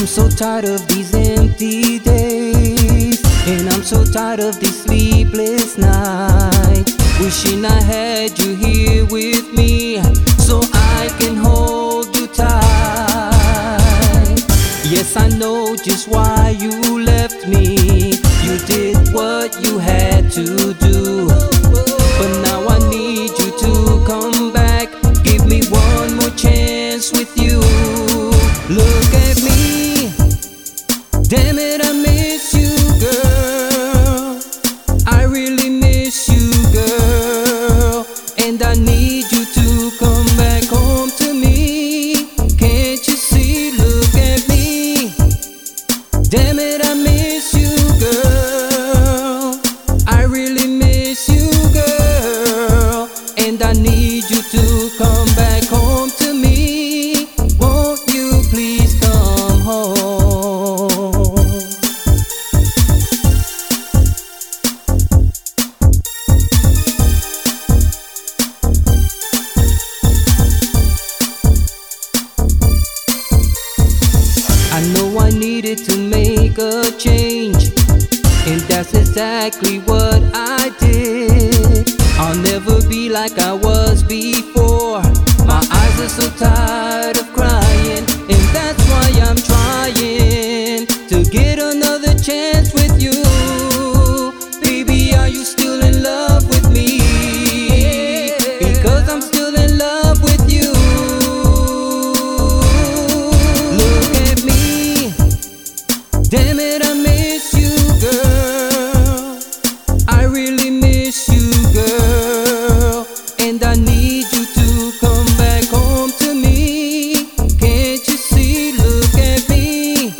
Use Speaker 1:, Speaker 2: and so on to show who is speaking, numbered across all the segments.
Speaker 1: I'm so tired of these empty days. And I'm so tired of these sleepless nights. Wishing I had you here with me so I can hold you tight. Yes, I know just why you left me. You did what you had to do. But now Damn it, needed to make a change. And that's exactly what I did. I'll never be like I was before. My eyes are so tired of crying. And that's why I'm trying to get another chance with you. Baby, are you still in love with me? Because I'm still. Damn it, I miss you, girl. I really miss you, girl. And I need you to come back home to me. Can't you see? Look at me.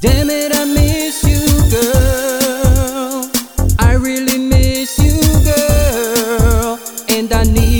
Speaker 1: Damn it, I miss you, girl. I really miss you, girl. And I need